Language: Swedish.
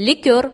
likör